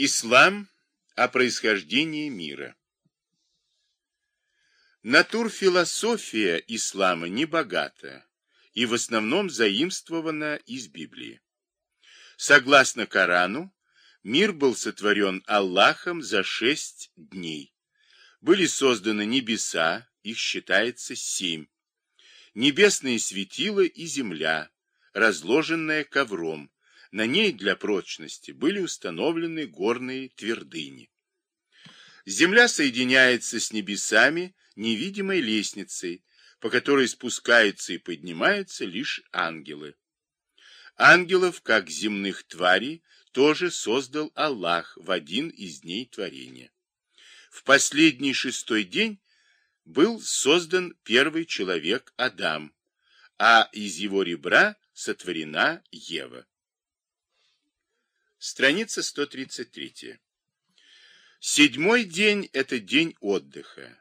Ислам о происхождении мира Натурфилософия ислама не богата и в основном заимствована из Библии. Согласно Корану, мир был сотворен Аллахом за шесть дней. Были созданы небеса, их считается семь, небесные светила и земля, разложенная ковром, на ней для прочности были установлены горные твердыни. Земля соединяется с небесами невидимой лестницей, по которой спускаются и поднимаются лишь ангелы. Ангелов, как земных тварей, тоже создал Аллах в один из дней творения. В последний шестой день был создан первый человек Адам, а из его ребра сотворена Ева. Страница 133. Седьмой день – это день отдыха.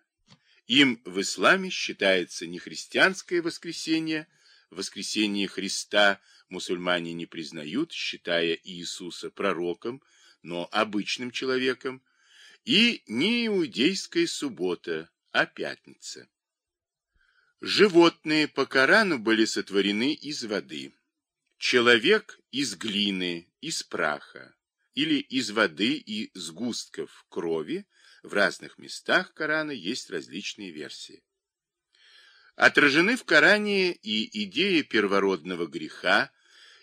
Им в исламе считается не христианское воскресенье, воскресение Христа мусульмане не признают, считая Иисуса пророком, но обычным человеком, и не иудейская суббота, а пятница. Животные по Корану были сотворены из воды. Человек из глины, из праха или из воды и сгустков крови, в разных местах Корана есть различные версии. Отражены в Коране и идеи первородного греха,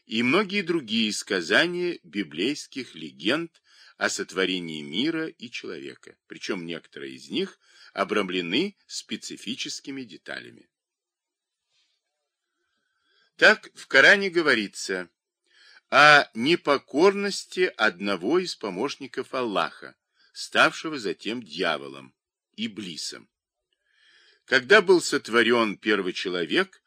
и многие другие сказания библейских легенд о сотворении мира и человека, причем некоторые из них обрамлены специфическими деталями. Так в Коране говорится о непокорности одного из помощников Аллаха, ставшего затем дьяволом, Иблисом. Когда был сотворен первый человек,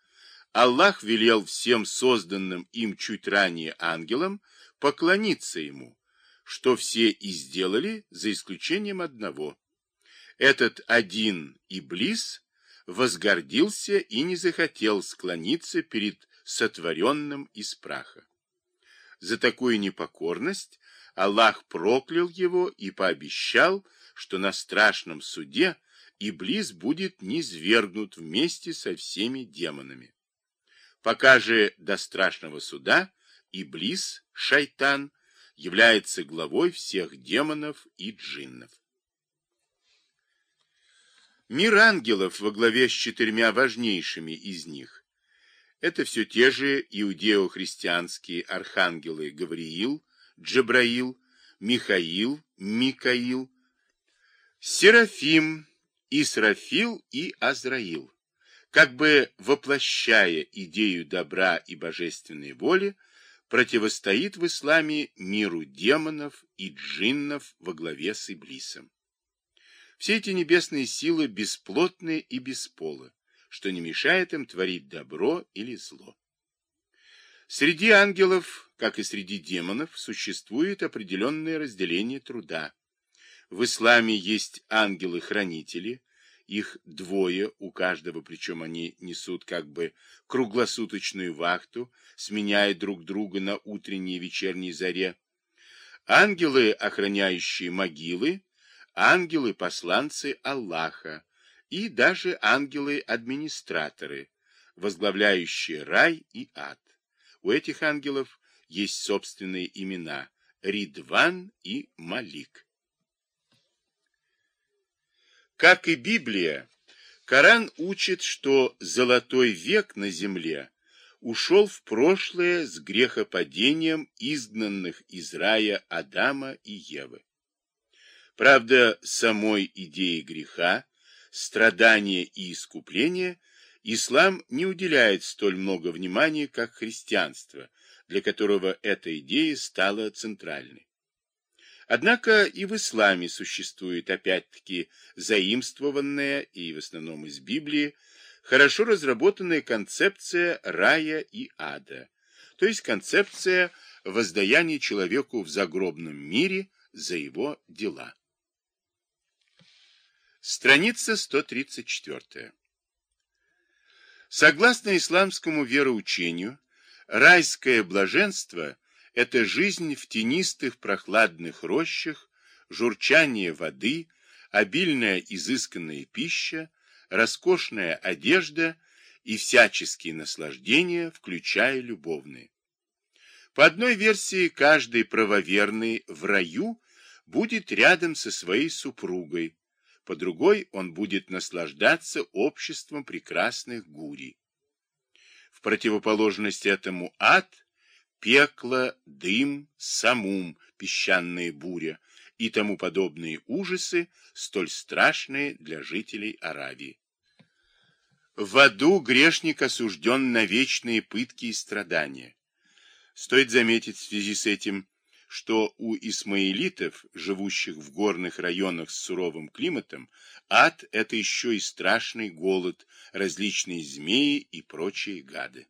Аллах велел всем созданным им чуть ранее ангелам поклониться ему, что все и сделали, за исключением одного. Этот один Иблис возгордился и не захотел склониться перед сотворенным из праха. За такую непокорность Аллах проклял его и пообещал, что на страшном суде Иблис будет низвергнут вместе со всеми демонами. Пока же до страшного суда Иблис, шайтан, является главой всех демонов и джиннов. Мир ангелов во главе с четырьмя важнейшими из них это все те же иудео-христианские архангелы Гавриил, Джабраил, Михаил, Микаил, Серафим, Исрафил и Азраил. Как бы воплощая идею добра и божественной воли, противостоит в исламе миру демонов и джиннов во главе с Иблисом. Все эти небесные силы бесплотны и бесполы что не мешает им творить добро или зло. Среди ангелов, как и среди демонов, существует определенное разделение труда. В исламе есть ангелы-хранители, их двое у каждого, причем они несут как бы круглосуточную вахту, сменяя друг друга на утренней и вечерней заре. Ангелы, охраняющие могилы, ангелы-посланцы Аллаха, и даже ангелы-администраторы, возглавляющие рай и ад. У этих ангелов есть собственные имена – Ридван и Малик. Как и Библия, Коран учит, что золотой век на земле ушел в прошлое с грехопадением изгнанных из рая Адама и Евы. Правда, самой идеи греха страдания и искупления, ислам не уделяет столь много внимания, как христианство, для которого эта идея стала центральной. Однако и в исламе существует опять-таки заимствованная, и в основном из Библии, хорошо разработанная концепция рая и ада, то есть концепция воздаяния человеку в загробном мире за его дела. Страница 134. Согласно исламскому вероучению, райское блаженство – это жизнь в тенистых прохладных рощах, журчание воды, обильная изысканная пища, роскошная одежда и всяческие наслаждения, включая любовные. По одной версии, каждый правоверный в раю будет рядом со своей супругой, по другой он будет наслаждаться обществом прекрасных гурий. В противоположность этому ад, пекло, дым, самум, песчаная буря и тому подобные ужасы, столь страшные для жителей Аравии. В аду грешник осужден на вечные пытки и страдания. Стоит заметить в связи с этим, что у исмаилитов, живущих в горных районах с суровым климатом, ад – это еще и страшный голод, различные змеи и прочие гады.